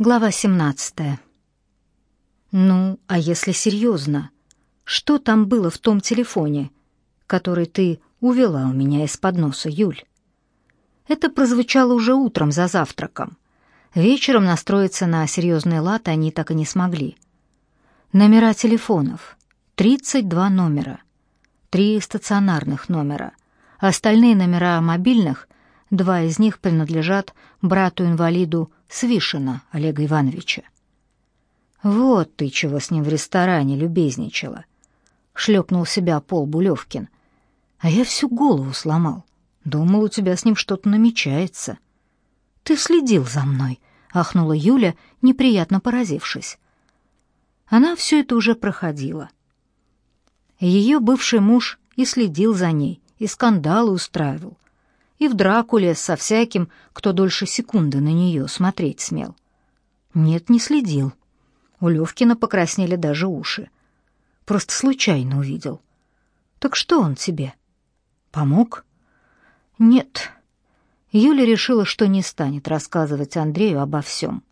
Глава 17. Ну, а если серьезно, что там было в том телефоне, который ты увела у меня из-под носа, Юль? Это прозвучало уже утром за завтраком. Вечером настроиться на серьезный лад они так и не смогли. Номера телефонов. 32 номера. Три стационарных номера. Остальные номера мобильных, два из них принадлежат брату-инвалиду Свишина Олега Ивановича. «Вот ты чего с ним в ресторане любезничала!» — шлепнул себя Пол Булевкин. «А я всю голову сломал. Думал, у тебя с ним что-то намечается». «Ты следил за мной», — ахнула Юля, неприятно поразившись. Она все это уже проходила. Ее бывший муж и следил за ней, и скандалы устраивал, и в драку лез со всяким, кто дольше секунды на нее смотреть смел. Нет, не следил. У Левкина покраснели даже уши. Просто случайно увидел. Так что он тебе? Помог? Нет. Юля решила, что не станет рассказывать Андрею обо всем.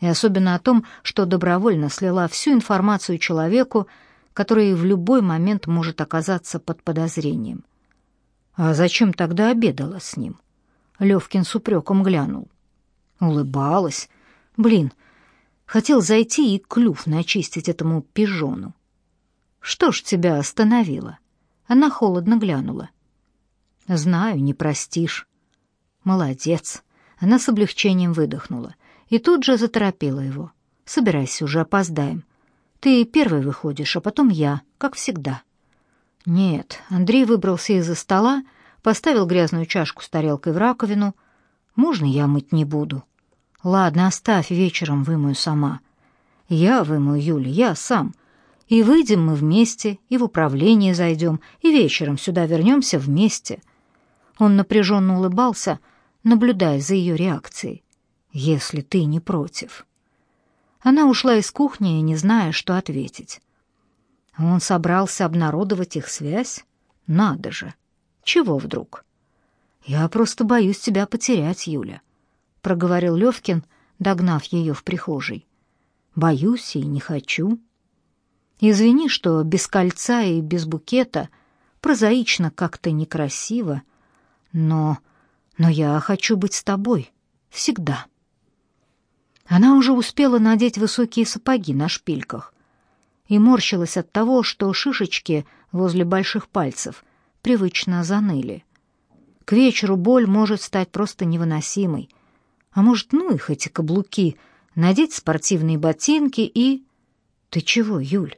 И особенно о том, что добровольно слила всю информацию человеку, который в любой момент может оказаться под подозрением. А зачем тогда обедала с ним? Левкин с упреком глянул. Улыбалась. Блин, хотел зайти и клюв начистить этому пижону. Что ж тебя остановило? Она холодно глянула. Знаю, не простишь. Молодец. Она с облегчением выдохнула и тут же заторопила его. Собирайся уже, опоздаем. Ты первый выходишь, а потом я, как всегда. Нет, Андрей выбрался из-за стола, поставил грязную чашку с тарелкой в раковину. Можно я мыть не буду? Ладно, оставь, вечером вымою сама. Я вымою, Юля, я сам. И выйдем мы вместе, и в управление зайдем, и вечером сюда вернемся вместе. Он напряженно улыбался, наблюдая за ее реакцией. Если ты не против. Она ушла из кухни, не зная, что ответить. Он собрался обнародовать их связь? Надо же. Чего вдруг? Я просто боюсь тебя потерять, Юля, проговорил Левкин, догнав ее в прихожей. Боюсь и не хочу. Извини, что без кольца и без букета прозаично как-то некрасиво, но но я хочу быть с тобой всегда. Она уже успела надеть высокие сапоги на шпильках, и морщилась от того, что шишечки возле больших пальцев привычно заныли. К вечеру боль может стать просто невыносимой. А может, ну их эти каблуки, надеть спортивные ботинки и... Ты чего, Юль?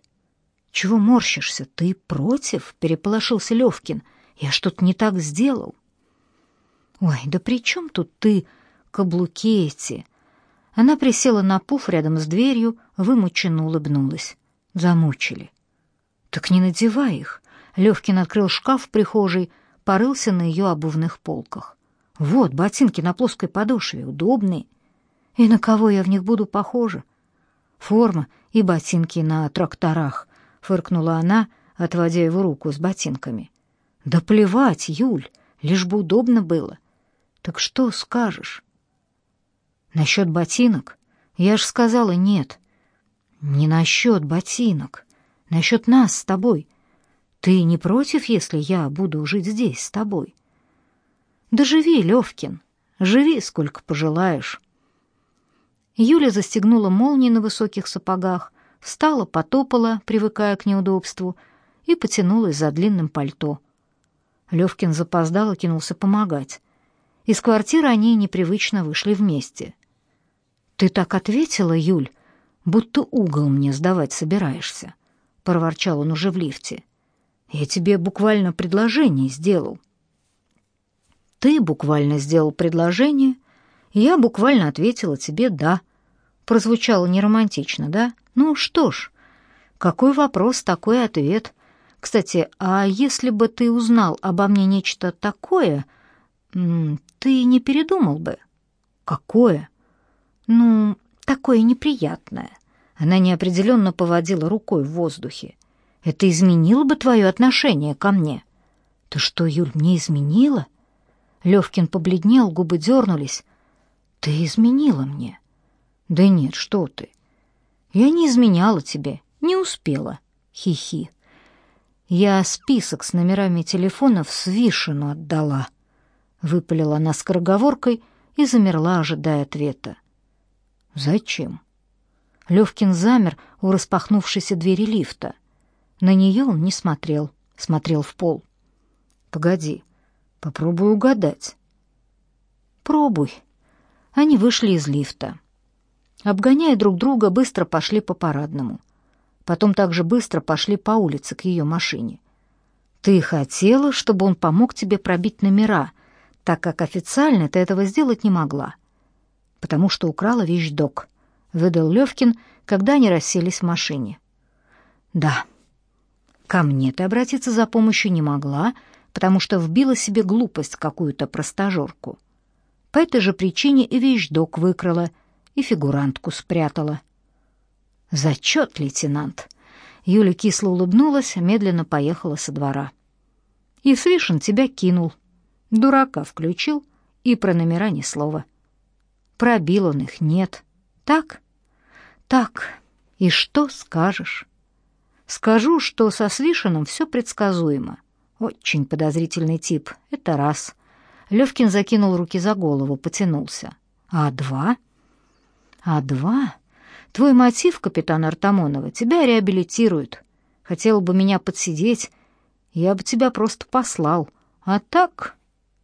Чего морщишься? Ты против? Переполошился Левкин. Я что-то не так сделал. Ой, да при чем тут ты, каблуки эти? Она присела на пуф рядом с дверью, вымученно улыбнулась. Замучили. Так не надевай их. Левкин открыл шкаф в прихожей, порылся на ее обувных полках. Вот, ботинки на плоской подошве, удобные. И на кого я в них буду похожа? Форма и ботинки на тракторах, фыркнула она, отводя его руку с ботинками. Да плевать, Юль, лишь бы удобно было. Так что скажешь? Насчет ботинок? Я ж сказала нет. Не насчет ботинок, насчет нас с тобой. Ты не против, если я буду жить здесь с тобой? Да живи, Левкин, живи сколько пожелаешь. Юля застегнула молнии на высоких сапогах, встала, потопала, привыкая к неудобству, и потянулась за длинным пальто. Левкин запоздал и кинулся помогать. Из квартиры они непривычно вышли вместе. «Ты так ответила, Юль, будто угол мне сдавать собираешься», — проворчал он уже в лифте. «Я тебе буквально предложение сделал». «Ты буквально сделал предложение, и я буквально ответила тебе «да». Прозвучало неромантично, да? Ну что ж, какой вопрос, такой ответ. Кстати, а если бы ты узнал обо мне нечто такое, ты не передумал бы? Какое? Ну, такое неприятное. Она неопределенно поводила рукой в воздухе. Это изменило бы твое отношение ко мне. Ты что, Юль, мне изменила? Левкин побледнел, губы дернулись. Ты изменила мне. Да нет, что ты. Я не изменяла тебе, не успела. Хи-хи. Я список с номерами телефонов Свишину отдала. Выпалила она скороговоркой и замерла, ожидая ответа. Зачем? Левкин замер у распахнувшейся двери лифта. На нее он не смотрел, смотрел в пол. Погоди, попробую угадать. Пробуй. Они вышли из лифта. Обгоняя друг друга, быстро пошли по парадному. Потом также быстро пошли по улице к ее машине. Ты хотела, чтобы он помог тебе пробить номера, так как официально ты этого сделать не могла. Потому что украла вещдок, выдал Левкин, когда они расселись в машине. Да. Ко мне ты обратиться за помощью не могла, потому что вбила себе глупость какую-то простажерку. По этой же причине и вещдок выкрала, и фигурантку спрятала. Зачет, лейтенант. Юля кисло улыбнулась, медленно поехала со двора. И Свишин тебя кинул. Дурака включил, и про номера ни слова. Пробил он их, нет. Так? Так. И что скажешь? Скажу, что со Свишиным все предсказуемо. Очень подозрительный тип. Это раз. Левкин закинул руки за голову, потянулся. А два? А два? Твой мотив, капитан Артамонова, тебя реабилитирует. Хотел бы меня подсидеть, я бы тебя просто послал. А так?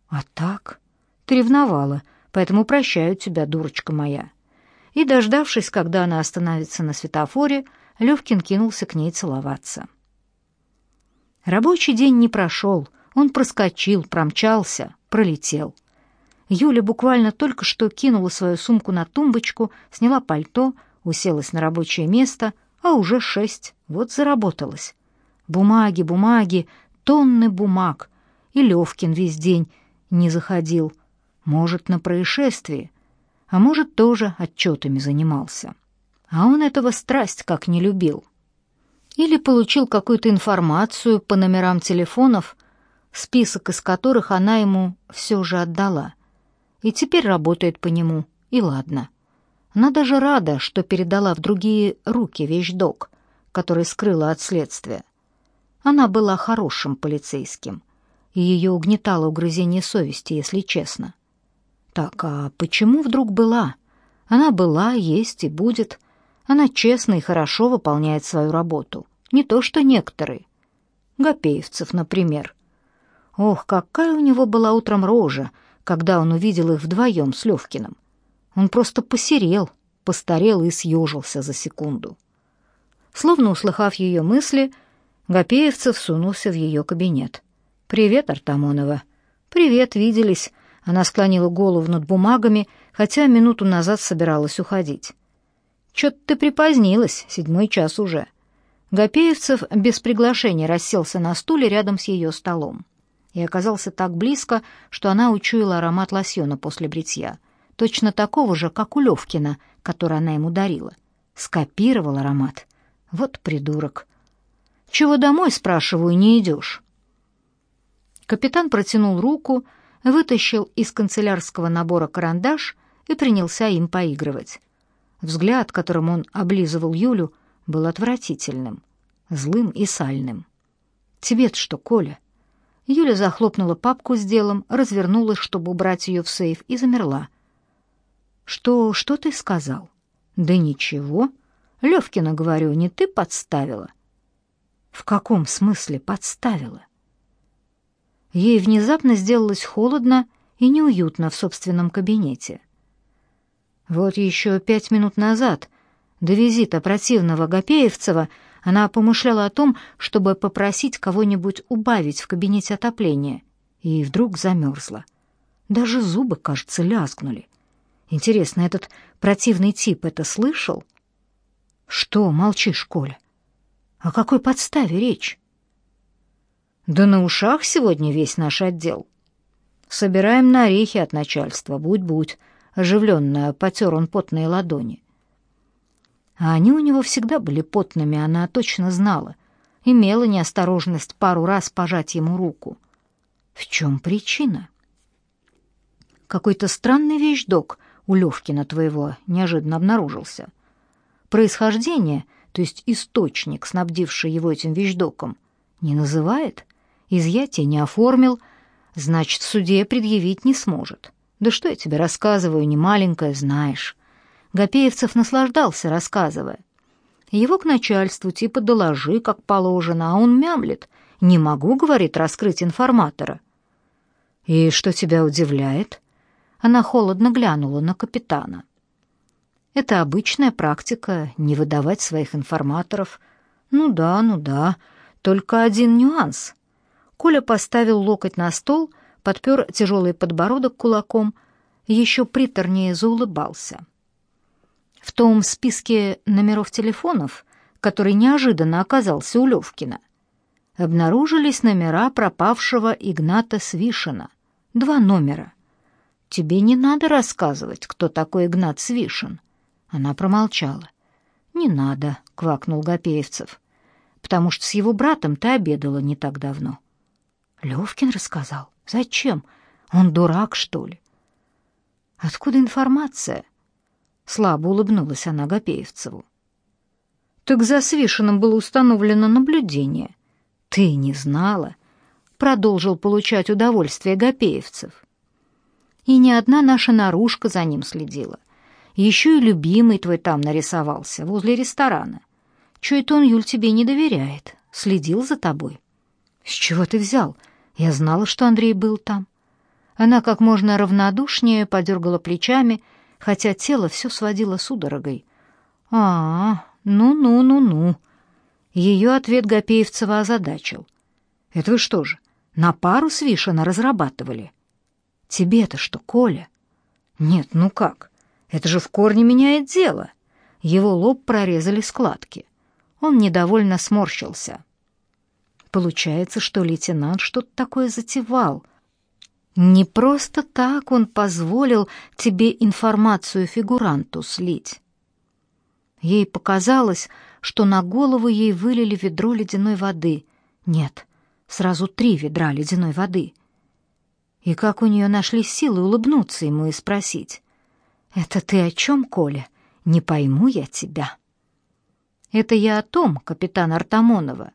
А так? Ты ревновала, поэтому прощаю тебя, дурочка моя. И, дождавшись, когда она остановится на светофоре, Левкин кинулся к ней целоваться. Рабочий день не прошел, он проскочил, промчался, пролетел. Юля буквально только что кинула свою сумку на тумбочку, сняла пальто, уселась на рабочее место, а уже шесть, вот заработалась. Бумаги, бумаги, тонны бумаг. И Левкин весь день не заходил. Может, на происшествие, а может, тоже отчетами занимался. А он этого страсть как не любил. Или получил какую-то информацию по номерам телефонов, список из которых она ему все же отдала. И теперь работает по нему, и ладно. Она даже рада, что передала в другие руки вещдок, который скрыла от следствия. Она была хорошим полицейским, и ее угнетало угрызение совести, если честно. Так, а почему вдруг была? Она была, есть и будет. Она честно и хорошо выполняет свою работу. Не то что некоторые. Гапеевцев, например. Ох, какая у него была утром рожа, когда он увидел их вдвоем с Левкиным. Он просто посерел, постарел и съежился за секунду. Словно услыхав ее мысли, Гапеевцев сунулся в ее кабинет. «Привет, Артамонова». «Привет, виделись». Она склонила голову над бумагами, хотя минуту назад собиралась уходить. «Чё-то ты припозднилась, седьмой час уже». Гапеевцев без приглашения расселся на стуле рядом с ее столом и оказался так близко, что она учуяла аромат лосьона после бритья — точно такого же, как у Левкина, который она ему дарила. Скопировал аромат. Вот придурок. «Чего домой, спрашиваю, не идешь?» Капитан протянул руку, вытащил из канцелярского набора карандаш и принялся им поигрывать. Взгляд, которым он облизывал Юлю, был отвратительным, злым и сальным. «Тебе-то что, Коля?» Юля захлопнула папку с делом, развернулась, чтобы убрать ее в сейф, и замерла — что, что ты сказал? Да ничего. Левкина, говорю, не ты подставила. В каком смысле подставила? Ей внезапно сделалось холодно и неуютно в собственном кабинете. Вот еще пять минут назад, до визита противного Гапеевцева, она помышляла о том, чтобы попросить кого-нибудь убавить в кабинете отопление, и вдруг замерзла. Даже зубы, кажется, лязгнули. Интересно, этот противный тип это слышал? Что молчишь, Коля? О какой подставе речь? Да на ушах сегодня весь наш отдел. Собираем на орехи от начальства, будь-будь. Оживленно потер он потные ладони. А они у него всегда были потными, она точно знала. Имела неосторожность пару раз пожать ему руку. В чем причина? Какой-то странный вещдок у Левкина твоего неожиданно обнаружился. Происхождение, то есть источник, снабдивший его этим вещдоком, не называет, изъятие не оформил, значит, в суде предъявить не сможет. Да что я тебе рассказываю, не маленькое, знаешь. Гапеевцев наслаждался, рассказывая. Его к начальству типа доложи, как положено, а он мямлет. «Не могу, — говорит, — раскрыть информатора». «И что тебя удивляет?» Она холодно глянула на капитана. «Это обычная практика — не выдавать своих информаторов. Ну да, ну да, только один нюанс». Коля поставил локоть на стол, подпер тяжелый подбородок кулаком, еще приторнее заулыбался. В том списке номеров телефонов, который неожиданно оказался у Левкина, обнаружились номера пропавшего Игната Свишина. Два номера. «Тебе не надо рассказывать, кто такой Игнат Свишин». Она промолчала. «Не надо», — квакнул Гапеевцев, «потому что с его братом ты обедала не так давно». Левкин рассказал. Зачем? Он дурак, что ли? Откуда информация? Слабо улыбнулась она Гапеевцеву. Так за Свишиным было установлено наблюдение. Ты не знала? Продолжил получать удовольствие Гапеевцев. И ни одна наша наружка за ним следила. Еще и любимый твой там нарисовался, возле ресторана. Чё это он, Юль, тебе не доверяет? Следил за тобой. С чего ты взял? — я знала, что Андрей был там. Она как можно равнодушнее подергала плечами, хотя тело все сводило судорогой. «А, ну-ну-ну-ну». Ее ответ Гапеевцева озадачил. «Это вы что же, на пару с Вишина разрабатывали?» «Тебе-то что, Коля?» «Нет, ну как? Это же в корне меняет дело». Его лоб прорезали складки. Он недовольно сморщился. Получается, что лейтенант что-то такое затевал. Не просто так он позволил тебе информацию фигуранту слить. Ей показалось, что на голову ей вылили ведро ледяной воды. Нет, сразу три ведра ледяной воды. И как у нее нашли силы улыбнуться ему и спросить. «Это ты о чем, Коля? Не пойму я тебя». «Это я о том, капитан Артамонова,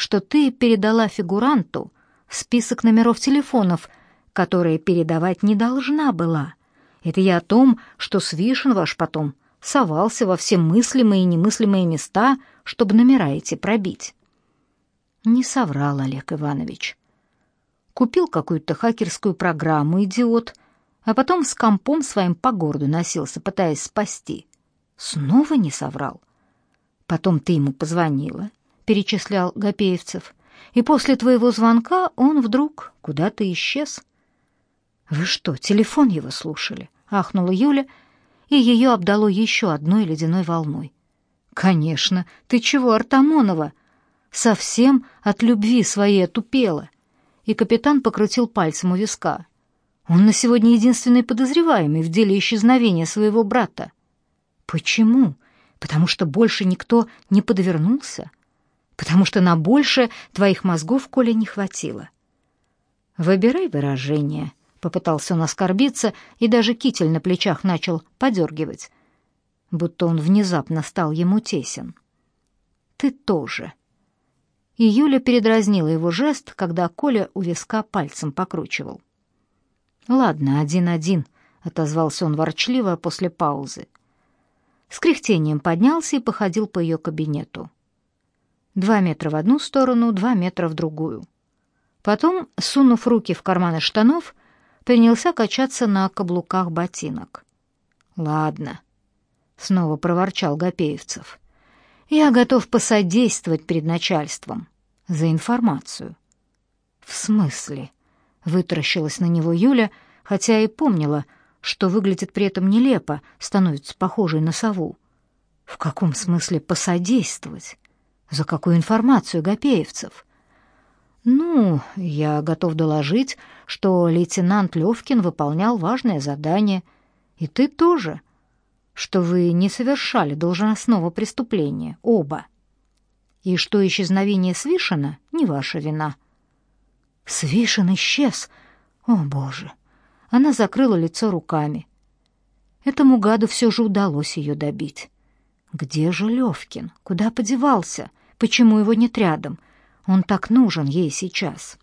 что ты передала фигуранту список номеров телефонов, которые передавать не должна была. Это я о том, что Свишин ваш потом совался во все мыслимые и немыслимые места, чтобы номера эти пробить. Не соврал Олег Иванович. Купил какую-то хакерскую программу, идиот, а потом с компом своим по городу носился, пытаясь спасти. Снова не соврал. Потом ты ему позвонила перечислял Гапеевцев. И после твоего звонка он вдруг куда-то исчез. Вы что, телефон его слушали? ахнула Юля, и ее обдало еще одной ледяной волной. Конечно, ты чего, Артамонова? Совсем от любви своей отупела. И капитан покрутил пальцем у виска. Он на сегодня единственный подозреваемый в деле исчезновения своего брата. Почему? Потому что больше никто не подвернулся? Потому что на больше твоих мозгов, Коля, не хватило. Выбирай выражение, попытался он оскорбиться, и даже китель на плечах начал подергивать, будто он внезапно стал ему тесен. Ты тоже. И Юля передразнила его жест, когда Коля у виска пальцем покручивал. Ладно, один-один, отозвался он ворчливо после паузы. С кряхтением поднялся и походил по ее кабинету. Два метра в одну сторону, два метра в другую. Потом, сунув руки в карманы штанов, принялся качаться на каблуках ботинок. «Ладно», — снова проворчал Гапеевцев. «Я готов посодействовать перед начальством за информацию». «В смысле?» — вытаращилась на него Юля, хотя и помнила, что выглядит при этом нелепо, становится похожей на сову. «В каком смысле посодействовать?» За какую информацию Гапеевцев? Ну, я готов доложить, что лейтенант Левкин выполнял важное задание, и ты тоже, что вы не совершали должностного преступления, оба, и что исчезновение Свишина не ваша вина. Свишин исчез. О, боже. Она закрыла лицо руками. Этому гаду все же удалось ее добить. Где же Левкин? Куда подевался? Почему его нет рядом? Он так нужен ей сейчас.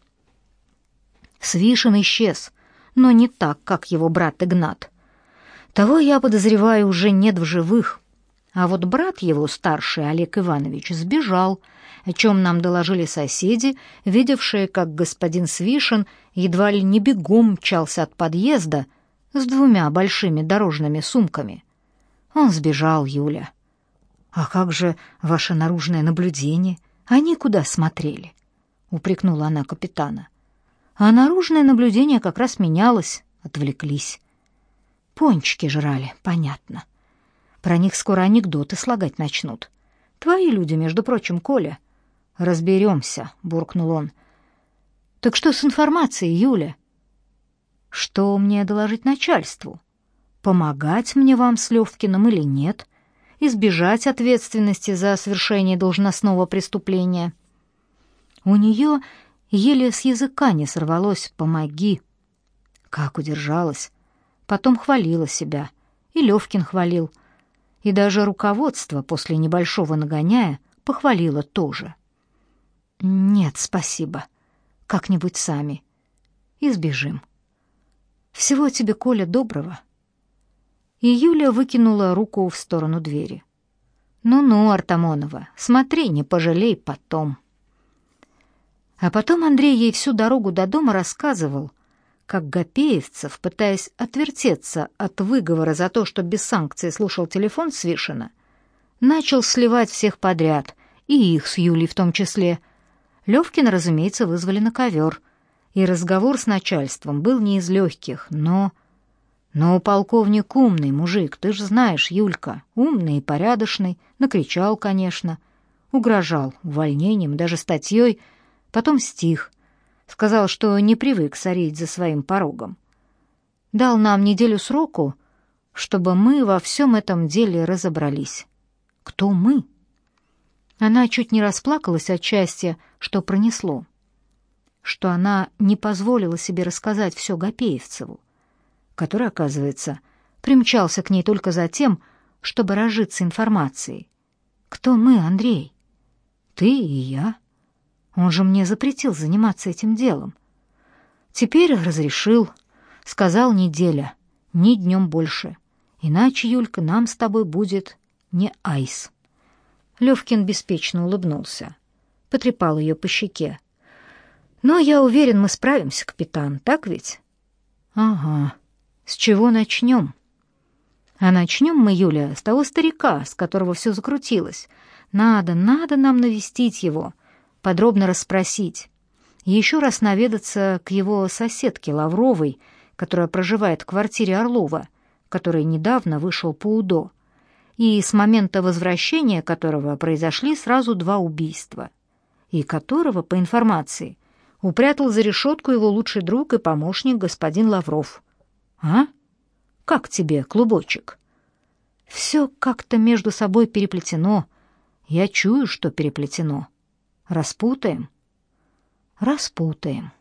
Свишин исчез, но не так, как его брат Игнат. Того, я подозреваю, уже нет в живых. А вот брат его, старший Олег Иванович, сбежал, о чем нам доложили соседи, видевшие, как господин Свишин едва ли не бегом мчался от подъезда с двумя большими дорожными сумками. Он сбежал, Юля. А как же ваше наружное наблюдение? Они куда смотрели? упрекнула она капитана. А наружное наблюдение как раз менялось, отвлеклись. Пончики жрали, понятно. Про них скоро анекдоты слагать начнут. Твои люди, между прочим, Коля. Разберемся, буркнул он. Так что с информацией, Юля? Что мне доложить начальству? Помогать мне вам с Левкиным или нет? Избежать ответственности за совершение должностного преступления? У нее еле с языка не сорвалось «помоги». Как удержалась. Потом хвалила себя. И Левкин хвалил. И даже руководство после небольшого нагоняя похвалило тоже. «Нет, спасибо. Как-нибудь сами. Избежим. Всего тебе, Коля, доброго». И Юля выкинула руку в сторону двери. «Ну-ну, Артамонова, смотри, не пожалей потом». А потом Андрей ей всю дорогу до дома рассказывал, как Гапеевцев, пытаясь отвертеться от выговора за то, что без санкции слушал телефон Свишина, начал сливать всех подряд, и их с Юлей в том числе. Левкина, разумеется, вызвали на ковер, и разговор с начальством был не из легких, но... Но полковник умный мужик, ты же знаешь, Юлька, умный и порядочный, накричал, конечно, угрожал увольнением, даже статьей, потом стих — Сказал, что не привык сорить за своим порогом. Дал нам неделю сроку, чтобы мы во всем этом деле разобрались. Кто мы? Она чуть не расплакалась от счастья, что пронесло. Что она не позволила себе рассказать все Гапеевцеву, который, оказывается, примчался к ней только за тем, чтобы разжиться информацией. Кто мы, Андрей? Ты и я. Он же мне запретил заниматься этим делом. Теперь разрешил, сказал неделя, ни днем больше. Иначе, Юлька, нам с тобой будет не айс. Левкин беспечно улыбнулся, потрепал ее по щеке. Но я уверен, мы справимся, капитан, так ведь? Ага. С чего начнем? А начнем мы, Юля, с того старика, с которого все закрутилось. Надо, надо нам навестить его подробно расспросить. еще раз наведаться к его соседке Лавровой, которая проживает в квартире Орлова, который недавно вышел по УДО, и с момента возвращения которого произошли сразу два убийства, и которого, по информации, упрятал за решетку его лучший друг и помощник господин Лавров. А? Как тебе, клубочек? Все как-то между собой переплетено. Я чую, что переплетено. Распутаем? Распутаем.